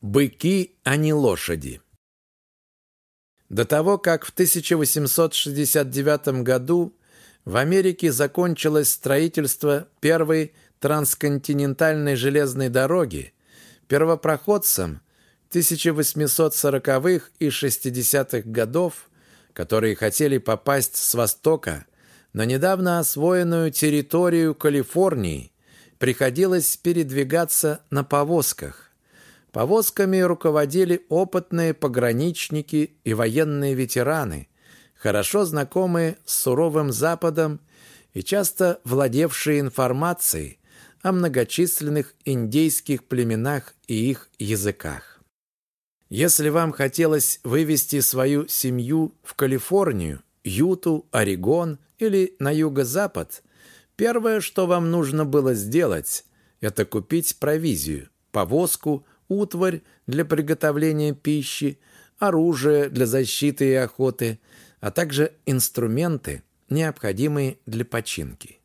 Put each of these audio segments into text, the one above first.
Быки, а не лошади. До того, как в 1869 году в Америке закончилось строительство первой трансконтинентальной железной дороги, первопроходцам 1840-х и 60-х годов, которые хотели попасть с востока на недавно освоенную территорию Калифорнии, приходилось передвигаться на повозках. Повозками руководили опытные пограничники и военные ветераны, хорошо знакомые с суровым Западом и часто владевшие информацией о многочисленных индейских племенах и их языках. Если вам хотелось вывести свою семью в Калифорнию, Юту, Орегон или на юго-запад, первое, что вам нужно было сделать, это купить провизию, повозку, утварь для приготовления пищи, оружие для защиты и охоты, а также инструменты, необходимые для починки.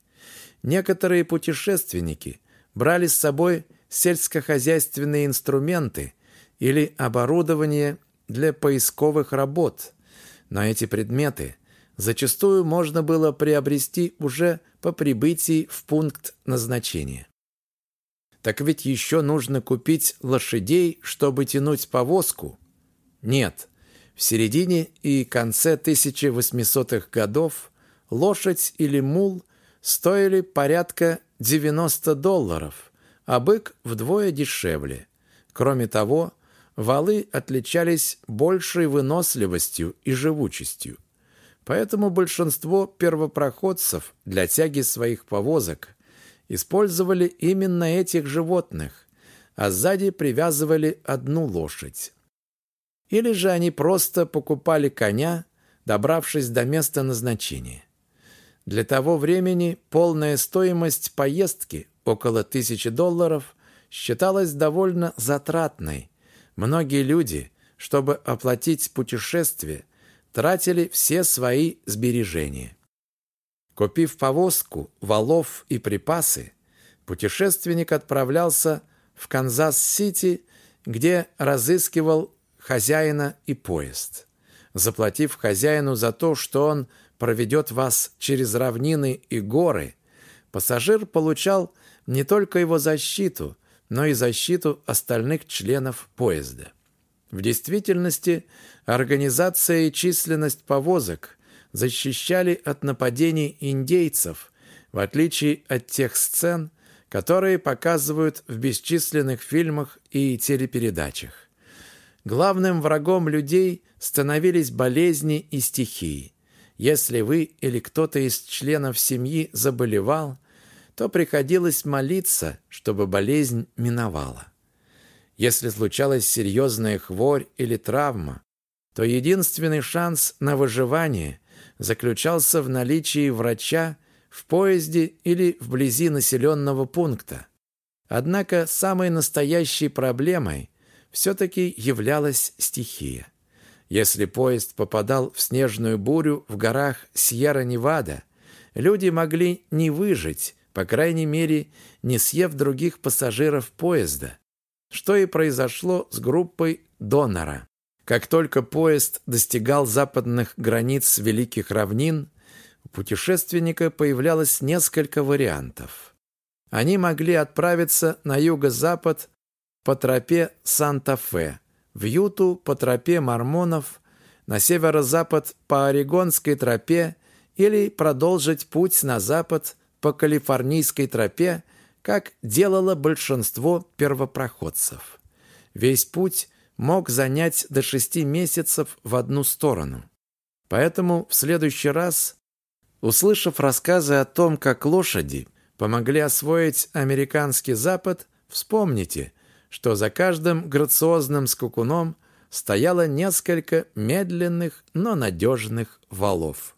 Некоторые путешественники брали с собой сельскохозяйственные инструменты или оборудование для поисковых работ, но эти предметы зачастую можно было приобрести уже по прибытии в пункт назначения. Так ведь еще нужно купить лошадей, чтобы тянуть повозку. Нет, в середине и конце 1800-х годов лошадь или мул стоили порядка 90 долларов, а бык вдвое дешевле. Кроме того, валы отличались большей выносливостью и живучестью. Поэтому большинство первопроходцев для тяги своих повозок – использовали именно этих животных, а сзади привязывали одну лошадь. Или же они просто покупали коня, добравшись до места назначения. Для того времени полная стоимость поездки, около тысячи долларов, считалась довольно затратной. Многие люди, чтобы оплатить путешествие, тратили все свои сбережения. Купив повозку, валов и припасы, путешественник отправлялся в Канзас-Сити, где разыскивал хозяина и поезд. Заплатив хозяину за то, что он проведет вас через равнины и горы, пассажир получал не только его защиту, но и защиту остальных членов поезда. В действительности организация и численность повозок защищали от нападений индейцев, в отличие от тех сцен, которые показывают в бесчисленных фильмах и телепередачах. Главным врагом людей становились болезни и стихии. Если вы или кто-то из членов семьи заболевал, то приходилось молиться, чтобы болезнь миновала. Если случалась серьезная хворь или травма, то единственный шанс на выживание заключался в наличии врача в поезде или вблизи населенного пункта. Однако самой настоящей проблемой все-таки являлась стихия. Если поезд попадал в снежную бурю в горах Сьерра-Невада, люди могли не выжить, по крайней мере, не съев других пассажиров поезда, что и произошло с группой «Донора». Как только поезд достигал западных границ Великих Равнин, у путешественника появлялось несколько вариантов. Они могли отправиться на юго-запад по тропе Санта-Фе, в Юту по тропе Мормонов, на северо-запад по Орегонской тропе или продолжить путь на запад по Калифорнийской тропе, как делало большинство первопроходцев. Весь путь мог занять до шести месяцев в одну сторону. Поэтому в следующий раз, услышав рассказы о том, как лошади помогли освоить американский Запад, вспомните, что за каждым грациозным скакуном стояло несколько медленных, но надежных валов.